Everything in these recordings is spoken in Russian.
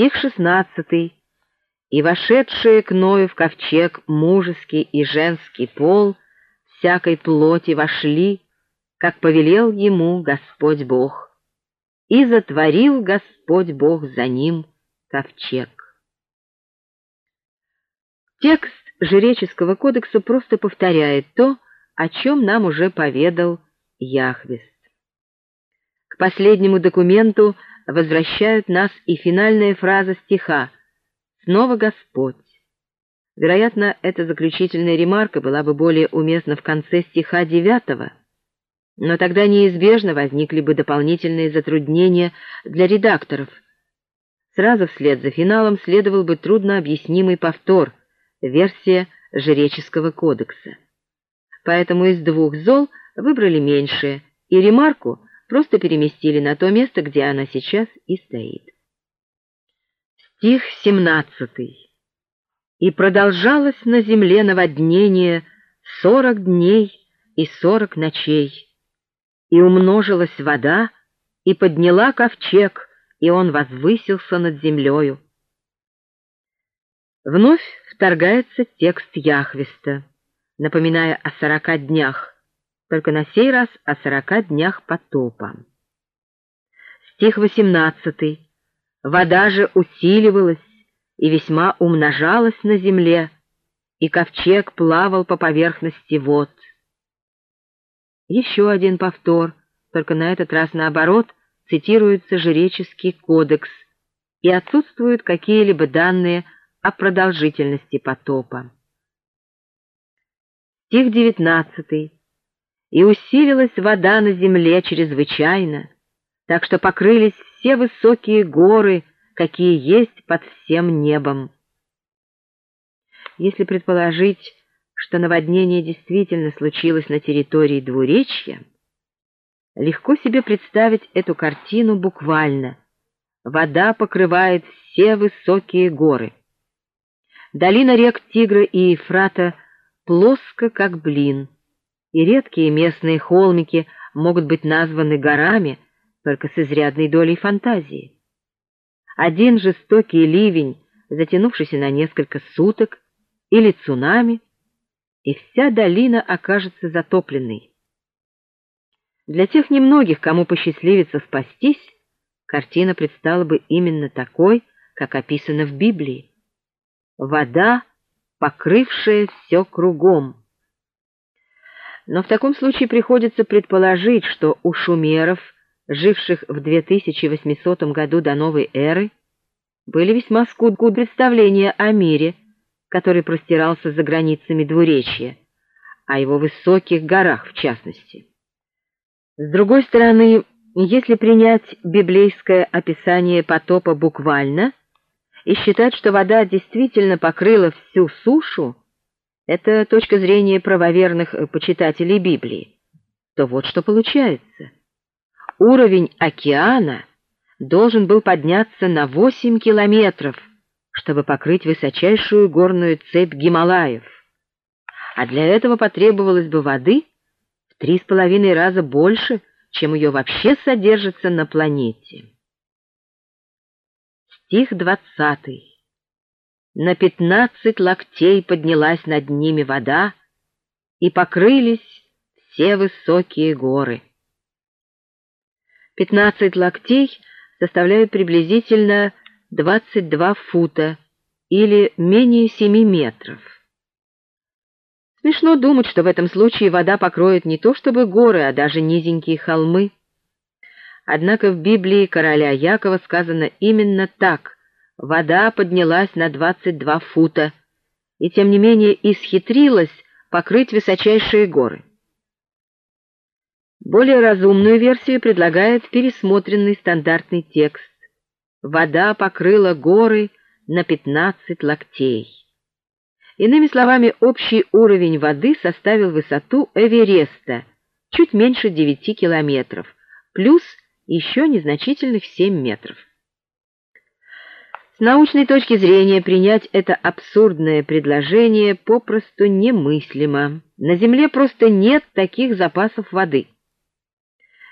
Стих шестнадцатый. «И вошедшие к Ною в ковчег мужеский и женский пол всякой плоти вошли, как повелел ему Господь Бог. И затворил Господь Бог за ним ковчег». Текст Жреческого кодекса просто повторяет то, о чем нам уже поведал Яхвест. К последнему документу возвращают нас и финальная фраза стиха «Снова Господь». Вероятно, эта заключительная ремарка была бы более уместна в конце стиха девятого, но тогда неизбежно возникли бы дополнительные затруднения для редакторов. Сразу вслед за финалом следовал бы труднообъяснимый повтор, версия Жреческого кодекса. Поэтому из двух зол выбрали меньшее, и ремарку просто переместили на то место, где она сейчас и стоит. Стих 17. «И продолжалось на земле наводнение сорок дней и сорок ночей, и умножилась вода, и подняла ковчег, и он возвысился над землею». Вновь вторгается текст Яхвеста, напоминая о сорока днях, только на сей раз о сорока днях потопа. Стих восемнадцатый. Вода же усиливалась и весьма умножалась на земле, и ковчег плавал по поверхности вод. Еще один повтор, только на этот раз наоборот, цитируется жреческий кодекс, и отсутствуют какие-либо данные о продолжительности потопа. Стих девятнадцатый и усилилась вода на земле чрезвычайно, так что покрылись все высокие горы, какие есть под всем небом. Если предположить, что наводнение действительно случилось на территории двуречья, легко себе представить эту картину буквально. Вода покрывает все высокие горы. Долина рек Тигра и Ефрата плоско, как блин — и редкие местные холмики могут быть названы горами только с изрядной долей фантазии. Один жестокий ливень, затянувшийся на несколько суток, или цунами, и вся долина окажется затопленной. Для тех немногих, кому посчастливится спастись, картина предстала бы именно такой, как описано в Библии. Вода, покрывшая все кругом, но в таком случае приходится предположить, что у шумеров, живших в 2800 году до новой эры, были весьма скудные представления о мире, который простирался за границами двуречья, о его высоких горах в частности. С другой стороны, если принять библейское описание потопа буквально и считать, что вода действительно покрыла всю сушу, это точка зрения правоверных э, почитателей Библии, то вот что получается. Уровень океана должен был подняться на 8 километров, чтобы покрыть высочайшую горную цепь Гималаев. А для этого потребовалось бы воды в три с половиной раза больше, чем ее вообще содержится на планете. Стих двадцатый. На пятнадцать локтей поднялась над ними вода, и покрылись все высокие горы. Пятнадцать локтей составляют приблизительно двадцать два фута или менее семи метров. Смешно думать, что в этом случае вода покроет не то чтобы горы, а даже низенькие холмы. Однако в Библии короля Якова сказано именно так — Вода поднялась на 22 фута и, тем не менее, исхитрилась покрыть высочайшие горы. Более разумную версию предлагает пересмотренный стандартный текст. Вода покрыла горы на 15 локтей. Иными словами, общий уровень воды составил высоту Эвереста, чуть меньше 9 километров, плюс еще незначительных 7 метров. С научной точки зрения принять это абсурдное предложение попросту немыслимо. На Земле просто нет таких запасов воды.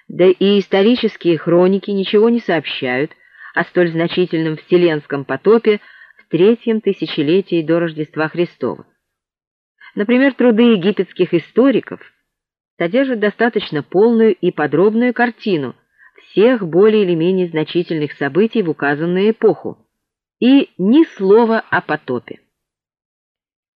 Да и исторические хроники ничего не сообщают о столь значительном вселенском потопе в третьем тысячелетии до Рождества Христова. Например, труды египетских историков содержат достаточно полную и подробную картину всех более или менее значительных событий в указанную эпоху, и ни слова о потопе.